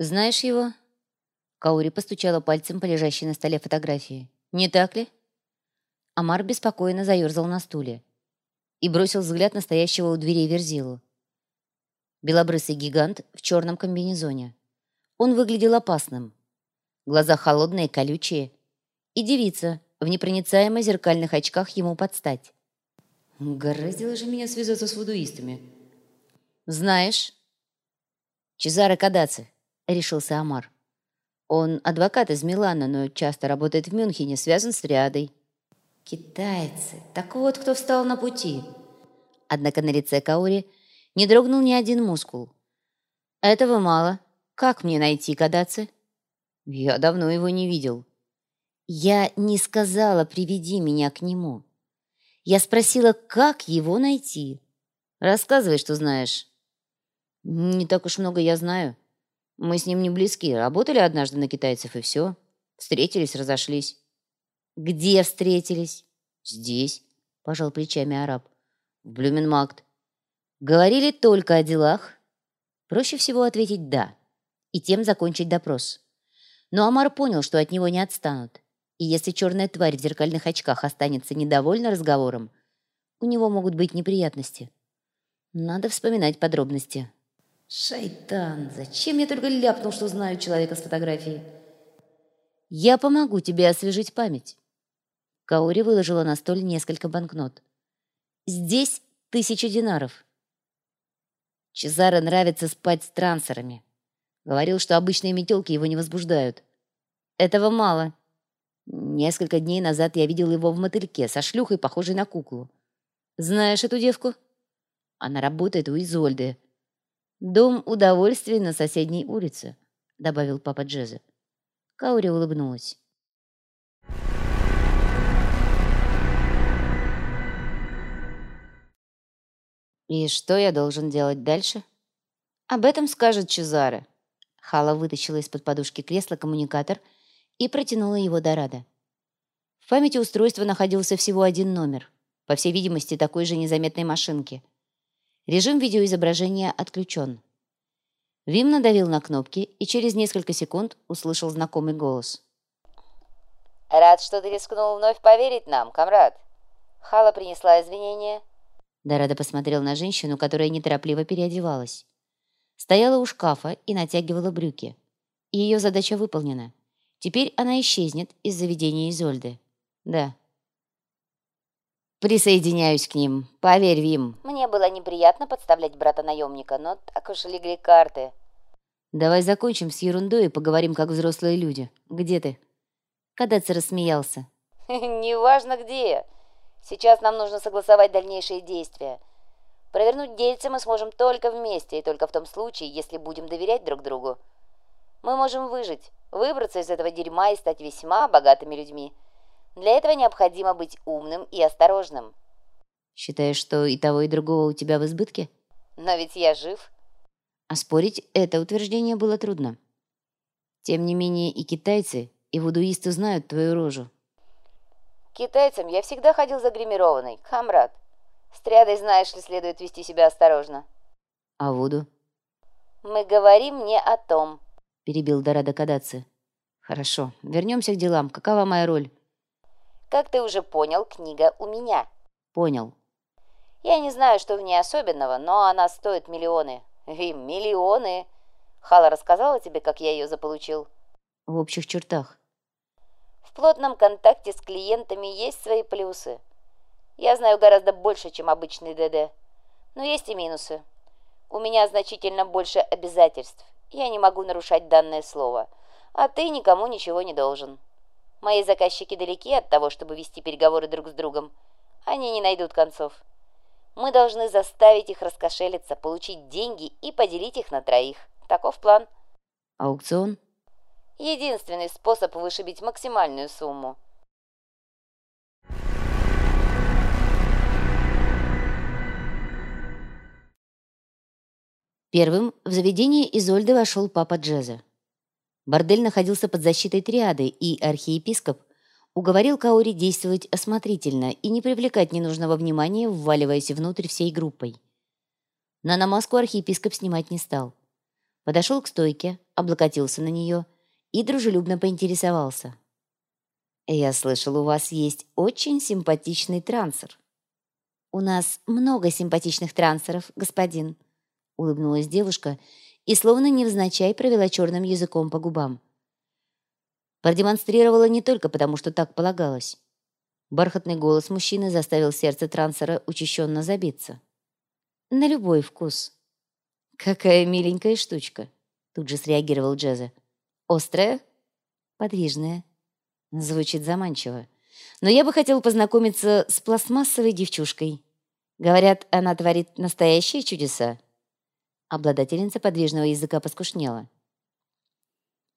«Знаешь его?» Каури постучала пальцем по лежащей на столе фотографии. «Не так ли?» Амар беспокойно заерзал на стуле и бросил взгляд на стоящего у дверей Верзилу. Белобрысый гигант в черном комбинезоне. Он выглядел опасным. Глаза холодные, колючие. И девица в непроницаемых зеркальных очках ему подстать. Гораздило же меня связаться с вудуистами. «Знаешь...» «Чезаро Кадаци», — решился Амар. «Он адвокат из Милана, но часто работает в Мюнхене, связан с Риадой». «Китайцы! Так вот, кто встал на пути!» Однако на лице Каори не дрогнул ни один мускул. «Этого мало. Как мне найти Кадаци?» «Я давно его не видел». «Я не сказала, приведи меня к нему. Я спросила, как его найти. Рассказывай, что знаешь». «Не так уж много я знаю. Мы с ним не близки. Работали однажды на китайцев, и все. Встретились, разошлись». «Где встретились?» «Здесь», — пожал плечами араб. «В Блюменмагд». «Говорили только о делах?» Проще всего ответить «да» и тем закончить допрос. Но Амар понял, что от него не отстанут. И если черная тварь в зеркальных очках останется недовольна разговором, у него могут быть неприятности. Надо вспоминать подробности. «Шайтан, зачем я только ляпнул, что знаю человека с фотографией?» «Я помогу тебе освежить память». Каори выложила на столь несколько банкнот. «Здесь тысяча динаров». Чезаро нравится спать с трансерами. Говорил, что обычные метелки его не возбуждают. Этого мало. Несколько дней назад я видел его в мотыльке со шлюхой, похожей на куклу. Знаешь эту девку? Она работает у Изольды. Дом удовольствий на соседней улице, добавил папа Джеза. Каури улыбнулась. «И что я должен делать дальше?» «Об этом скажет Чезаре». Хала вытащила из-под подушки кресла коммуникатор и протянула его до Рада. В памяти устройства находился всего один номер, по всей видимости, такой же незаметной машинки. Режим видеоизображения отключен. Вим надавил на кнопки и через несколько секунд услышал знакомый голос. «Рад, что ты рискнул вновь поверить нам, комрад. Хала принесла извинения, Дорадо посмотрел на женщину, которая неторопливо переодевалась. Стояла у шкафа и натягивала брюки. ее задача выполнена. Теперь она исчезнет из заведения Изольды. Да. Присоединяюсь к ним. Поверь, Вим. Мне было неприятно подставлять брата-наемника, но так уж легли карты. Давай закончим с ерундой и поговорим, как взрослые люди. Где ты? Кадец рассмеялся. Неважно где. Сейчас нам нужно согласовать дальнейшие действия. Провернуть дельцы мы сможем только вместе, и только в том случае, если будем доверять друг другу. Мы можем выжить, выбраться из этого дерьма и стать весьма богатыми людьми. Для этого необходимо быть умным и осторожным. Считаешь, что и того, и другого у тебя в избытке? Но ведь я жив. А спорить это утверждение было трудно. Тем не менее и китайцы, и вудуисты знают твою рожу. Китайцам я всегда ходил загримированный, камрад. С трядой, знаешь ли, следует вести себя осторожно. А Вуду? Мы говорим не о том, перебил Дорадо Кадаци. Хорошо, вернемся к делам. Какова моя роль? Как ты уже понял, книга у меня. Понял. Я не знаю, что в ней особенного, но она стоит миллионы. Вим, миллионы. Хала рассказала тебе, как я ее заполучил? В общих чертах. В плотном контакте с клиентами есть свои плюсы. Я знаю гораздо больше, чем обычный ДД. Но есть и минусы. У меня значительно больше обязательств. Я не могу нарушать данное слово. А ты никому ничего не должен. Мои заказчики далеки от того, чтобы вести переговоры друг с другом. Они не найдут концов. Мы должны заставить их раскошелиться, получить деньги и поделить их на троих. Таков план. Аукцион? Единственный способ вышибить максимальную сумму. Первым в заведение Изольды вошел папа Джеза. Бордель находился под защитой триады, и архиепископ уговорил Каори действовать осмотрительно и не привлекать ненужного внимания, вваливаясь внутрь всей группой. На намазку архиепископ снимать не стал. Подошел к стойке, облокотился на нее и дружелюбно поинтересовался. «Я слышал, у вас есть очень симпатичный трансер». «У нас много симпатичных трансеров, господин», — улыбнулась девушка и словно невзначай провела черным языком по губам. Продемонстрировала не только потому, что так полагалось. Бархатный голос мужчины заставил сердце трансера учащенно забиться. «На любой вкус». «Какая миленькая штучка», — тут же среагировал Джезе. «Острая?» «Подвижная». Звучит заманчиво. «Но я бы хотел познакомиться с пластмассовой девчушкой. Говорят, она творит настоящие чудеса». Обладательница подвижного языка поскушнела.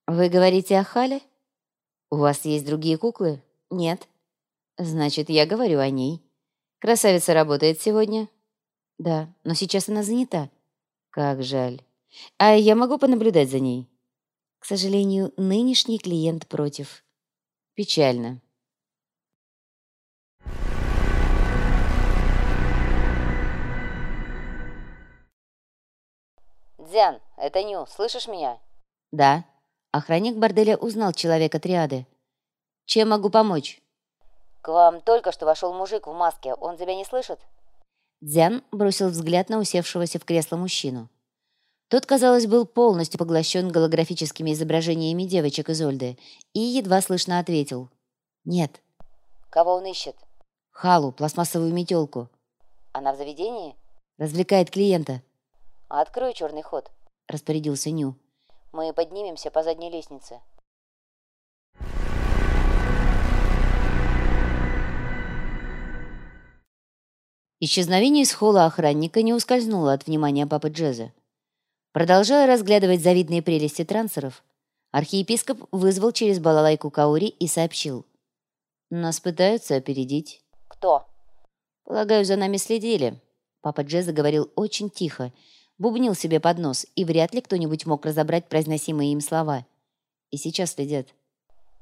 «Вы говорите о Хале? У вас есть другие куклы? Нет?» Значит, я говорю о ней. Красавица работает сегодня? Да, но сейчас она занята. Как жаль. А я могу понаблюдать за ней? К сожалению, нынешний клиент против. Печально. Дзян, это Ню, слышишь меня? Да. Охранник борделя узнал человека триады. Чем могу помочь? «К вам только что вошел мужик в маске. Он тебя не слышит?» Дзян бросил взгляд на усевшегося в кресло мужчину. Тот, казалось, был полностью поглощен голографическими изображениями девочек из Ольды и едва слышно ответил. «Нет». «Кого он ищет?» «Халу, пластмассовую метелку». «Она в заведении?» «Развлекает клиента». «Открой черный ход», — распорядился Ню. «Мы поднимемся по задней лестнице». Исчезновение из холла охранника не ускользнуло от внимания папы Джеза. Продолжая разглядывать завидные прелести трансеров, архиепископ вызвал через балалайку Каури и сообщил. «Нас пытаются опередить». «Кто?» «Полагаю, за нами следили». Папа Джеза говорил очень тихо, бубнил себе под нос, и вряд ли кто-нибудь мог разобрать произносимые им слова. И сейчас следят.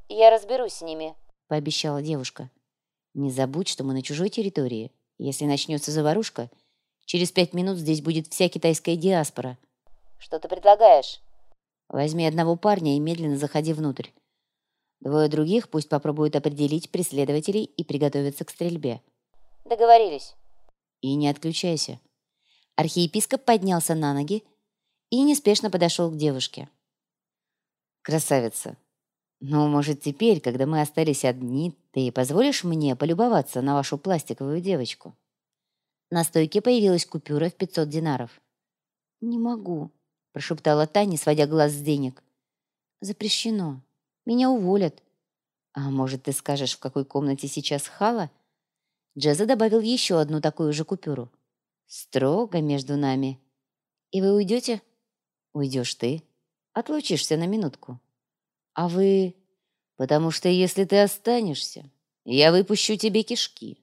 «Я разберусь с ними», — пообещала девушка. «Не забудь, что мы на чужой территории. Если начнется заварушка, через пять минут здесь будет вся китайская диаспора. Что ты предлагаешь? Возьми одного парня и медленно заходи внутрь. Двое других пусть попробуют определить преследователей и приготовиться к стрельбе. Договорились. И не отключайся. Архиепископ поднялся на ноги и неспешно подошел к девушке. «Красавица, ну, может, теперь, когда мы остались одни, ты позволишь мне полюбоваться на вашу пластиковую девочку?» На стойке появилась купюра в 500 динаров. «Не могу», — прошептала Таня, сводя глаз с денег. «Запрещено. Меня уволят». «А может, ты скажешь, в какой комнате сейчас Хала?» Джеза добавил еще одну такую же купюру. «Строго между нами. И вы уйдете?» «Уйдешь ты. Отлучишься на минутку». «А вы...» «Потому что если ты останешься, я выпущу тебе кишки».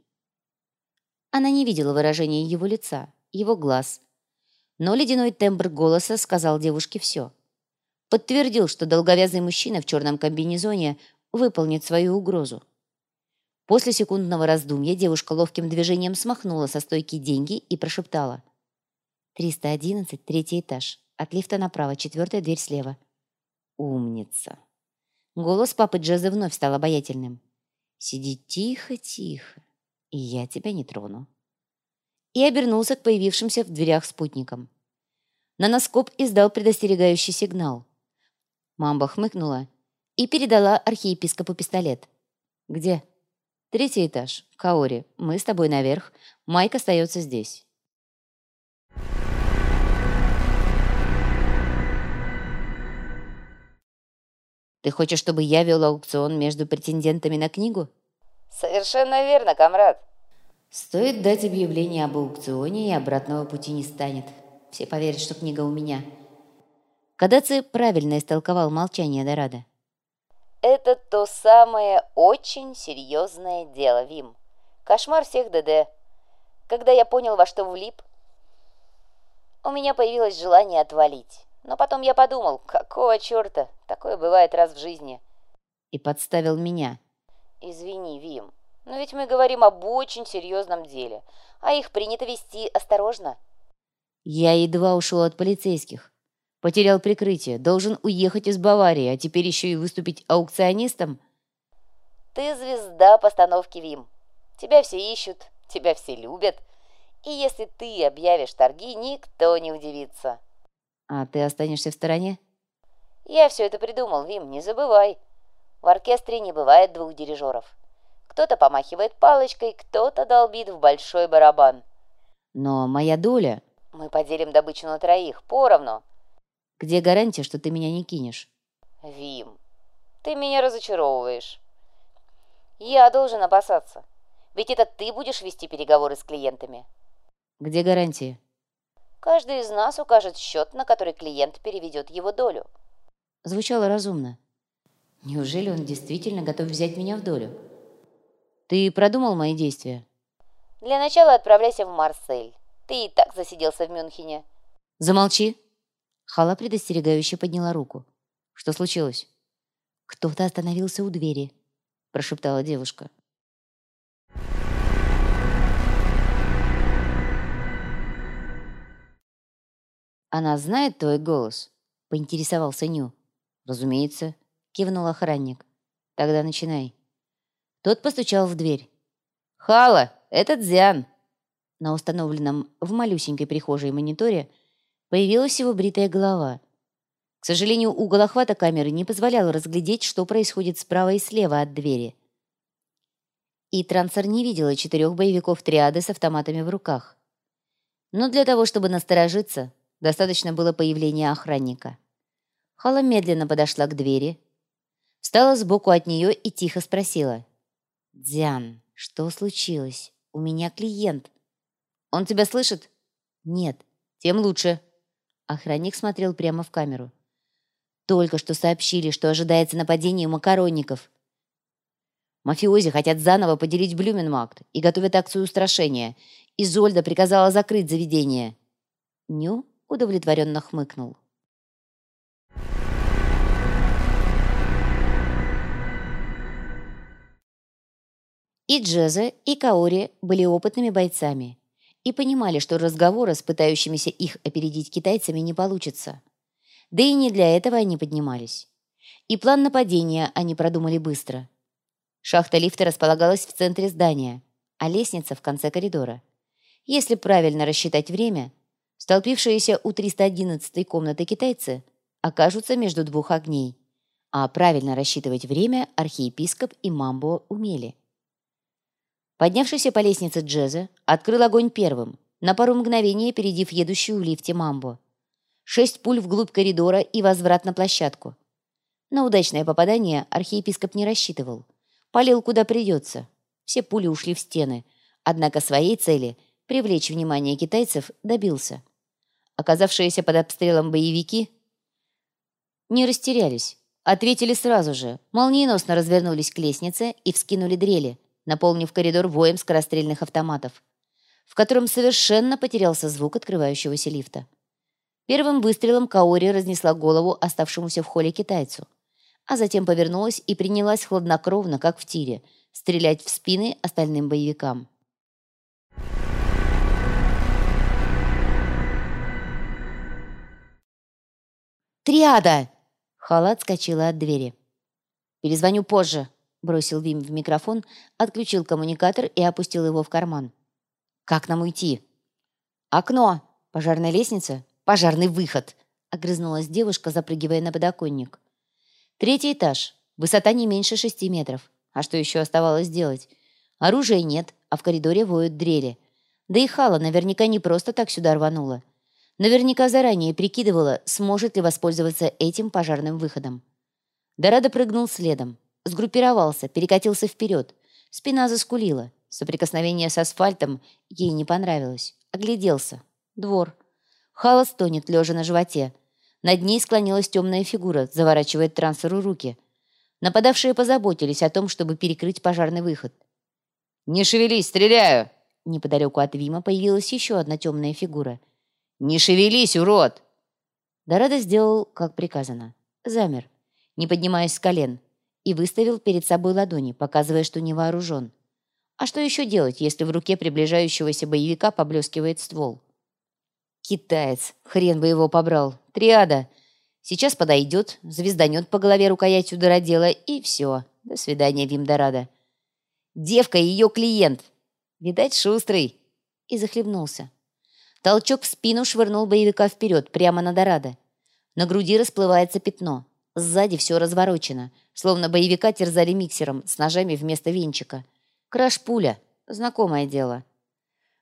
Она не видела выражения его лица, его глаз. Но ледяной тембр голоса сказал девушке все. Подтвердил, что долговязый мужчина в черном комбинезоне выполнит свою угрозу. После секундного раздумья девушка ловким движением смахнула со стойки деньги и прошептала. «311, третий этаж. От лифта направо, четвертая дверь слева». «Умница!» Голос папы Джеза вновь стал обаятельным. «Сиди тихо-тихо, и я тебя не трону». И обернулся к появившимся в дверях спутникам. Наноскоп издал предостерегающий сигнал. Мамба хмыкнула и передала архиепископу пистолет. «Где?» «Третий этаж. Каори. Мы с тобой наверх. Майк остается здесь». Ты хочешь, чтобы я вел аукцион между претендентами на книгу? Совершенно верно, комрад. Стоит дать объявление об аукционе, и обратного пути не станет. Все поверят, что книга у меня. Кадаци правильно истолковал молчание Дорадо. Это то самое очень серьезное дело, Вим. Кошмар всех ДД. Когда я понял, во что влип, у меня появилось желание отвалить. Но потом я подумал, какого черта, такое бывает раз в жизни. И подставил меня. Извини, Вим, но ведь мы говорим об очень серьезном деле, а их принято вести осторожно. Я едва ушел от полицейских. Потерял прикрытие, должен уехать из Баварии, а теперь еще и выступить аукционистом? Ты звезда постановки ВИМ. Тебя все ищут, тебя все любят. И если ты объявишь торги, никто не удивится. А ты останешься в стороне? Я все это придумал, Вим, не забывай. В оркестре не бывает двух дирижеров. Кто-то помахивает палочкой, кто-то долбит в большой барабан. Но моя доля... Мы поделим добычу на троих, поровну. Где гарантия, что ты меня не кинешь? Вим, ты меня разочаровываешь. Я должен опасаться. Ведь это ты будешь вести переговоры с клиентами. Где гарантии? Каждый из нас укажет счет, на который клиент переведет его долю. Звучало разумно. Неужели он действительно готов взять меня в долю? Ты продумал мои действия? Для начала отправляйся в Марсель. Ты и так засиделся в Мюнхене. Замолчи. Хала предостерегающе подняла руку. Что случилось? Кто-то остановился у двери, прошептала девушка. «Она знает твой голос?» — поинтересовался Ню. «Разумеется», — кивнул охранник. «Тогда начинай». Тот постучал в дверь. «Хала, это Дзян!» На установленном в малюсенькой прихожей мониторе появилась его бритая голова. К сожалению, угол охвата камеры не позволял разглядеть, что происходит справа и слева от двери. И Трансер не видела четырех боевиков триады с автоматами в руках. Но для того, чтобы насторожиться, достаточно было появления охранника. Хала медленно подошла к двери, встала сбоку от нее и тихо спросила. «Диан, что случилось? У меня клиент». «Он тебя слышит?» «Нет, тем лучше». Охранник смотрел прямо в камеру. «Только что сообщили, что ожидается нападение макаронников». Мафиози хотят заново поделить Блюменмакт и готовят акцию устрашения. Изольда приказала закрыть заведение. Ню удовлетворенно хмыкнул. И Джеза, и Каори были опытными бойцами и понимали, что разговора с пытающимися их опередить китайцами не получится. Да и не для этого они поднимались. И план нападения они продумали быстро. Шахта лифта располагалась в центре здания, а лестница в конце коридора. Если правильно рассчитать время, столпившиеся у 311 комнаты китайцы окажутся между двух огней, а правильно рассчитывать время архиепископ и Мамбо умели. Поднявшийся по лестнице Джеза открыл огонь первым, на пару мгновений опередив едущую в лифте Мамбо. Шесть пуль вглубь коридора и возврат на площадку. На удачное попадание архиепископ не рассчитывал. Полил куда придется. Все пули ушли в стены. Однако своей цели — привлечь внимание китайцев — добился. Оказавшиеся под обстрелом боевики не растерялись. Ответили сразу же, молниеносно развернулись к лестнице и вскинули дрели — наполнив коридор воем скорострельных автоматов, в котором совершенно потерялся звук открывающегося лифта. Первым выстрелом Каори разнесла голову оставшемуся в холле китайцу, а затем повернулась и принялась хладнокровно, как в тире, стрелять в спины остальным боевикам. «Триада!» Халат скочила от двери. «Перезвоню позже», Бросил Вим в микрофон, отключил коммуникатор и опустил его в карман. «Как нам уйти?» «Окно! Пожарная лестница? Пожарный выход!» Огрызнулась девушка, запрыгивая на подоконник. «Третий этаж. Высота не меньше шести метров. А что еще оставалось делать? Оружия нет, а в коридоре воют дрели. Да и Хала наверняка не просто так сюда рванула. Наверняка заранее прикидывала, сможет ли воспользоваться этим пожарным выходом. Дорадо прыгнул следом. Сгруппировался, перекатился вперед. Спина заскулила. Соприкосновение с асфальтом ей не понравилось. Огляделся. Двор. Хала стонет, лежа на животе. Над ней склонилась темная фигура, заворачивает трансферу руки. Нападавшие позаботились о том, чтобы перекрыть пожарный выход. «Не шевелись, стреляю!» Неподалеку от Вима появилась еще одна темная фигура. «Не шевелись, урод!» Дорадо сделал, как приказано. Замер, не поднимаясь с колен и выставил перед собой ладони, показывая, что не вооружен. А что еще делать, если в руке приближающегося боевика поблескивает ствол? Китаец, хрен бы его побрал. Триада. Сейчас подойдет, звезданет по голове рукоятью дыродела, и все. До свидания, Вимдорадо. Девка ее клиент. Видать, шустрый. И захлебнулся. Толчок в спину швырнул боевика вперед, прямо на Дорадо. На груди расплывается пятно. Сзади все разворочено, словно боевика терзали миксером с ножами вместо венчика. Краш-пуля. Знакомое дело.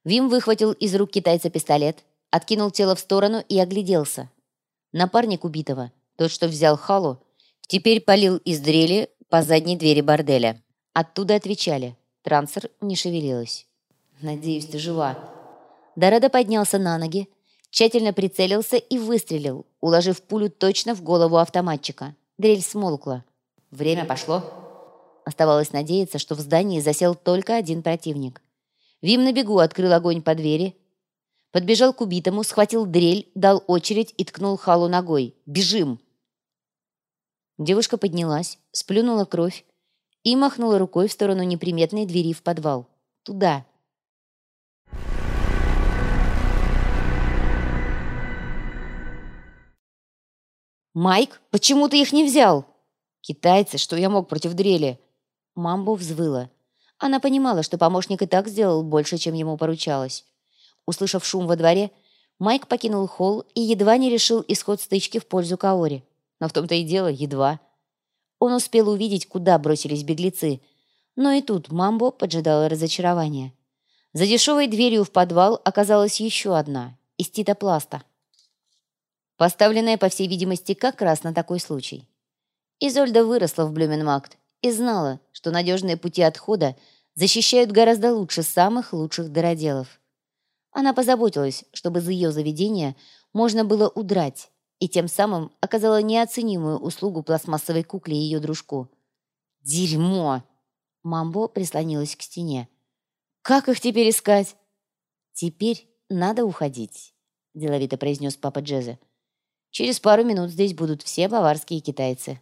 Вим выхватил из рук китайца пистолет, откинул тело в сторону и огляделся. Напарник убитого, тот, что взял халу, теперь палил из дрели по задней двери борделя. Оттуда отвечали. Трансер не шевелилась. «Надеюсь, ты жива». Дорадо поднялся на ноги, тщательно прицелился и выстрелил, уложив пулю точно в голову автоматчика. Дрель смолкла. Время пошло. Оставалось надеяться, что в здании засел только один противник. Вим на бегу открыл огонь по двери, подбежал к убитому, схватил дрель, дал очередь и ткнул Халу ногой. «Бежим!» Девушка поднялась, сплюнула кровь и махнула рукой в сторону неприметной двери в подвал. «Туда!» «Майк, почему ты их не взял?» «Китайцы, что я мог против дрели?» Мамбо взвыла. Она понимала, что помощник и так сделал больше, чем ему поручалось. Услышав шум во дворе, Майк покинул холл и едва не решил исход стычки в пользу Каори. Но в том-то и дело, едва. Он успел увидеть, куда бросились беглецы. Но и тут Мамбо поджидало разочарование. За дешевой дверью в подвал оказалась еще одна, из титопласта. Поставленная, по всей видимости, как раз на такой случай. Изольда выросла в Блюменмакт и знала, что надежные пути отхода защищают гораздо лучше самых лучших дыроделов. Она позаботилась, чтобы из ее заведения можно было удрать, и тем самым оказала неоценимую услугу пластмассовой кукле и ее дружку. «Дерьмо!» Мамбо прислонилась к стене. «Как их теперь искать?» «Теперь надо уходить», — деловито произнес папа Джеза. «Через пару минут здесь будут все баварские китайцы».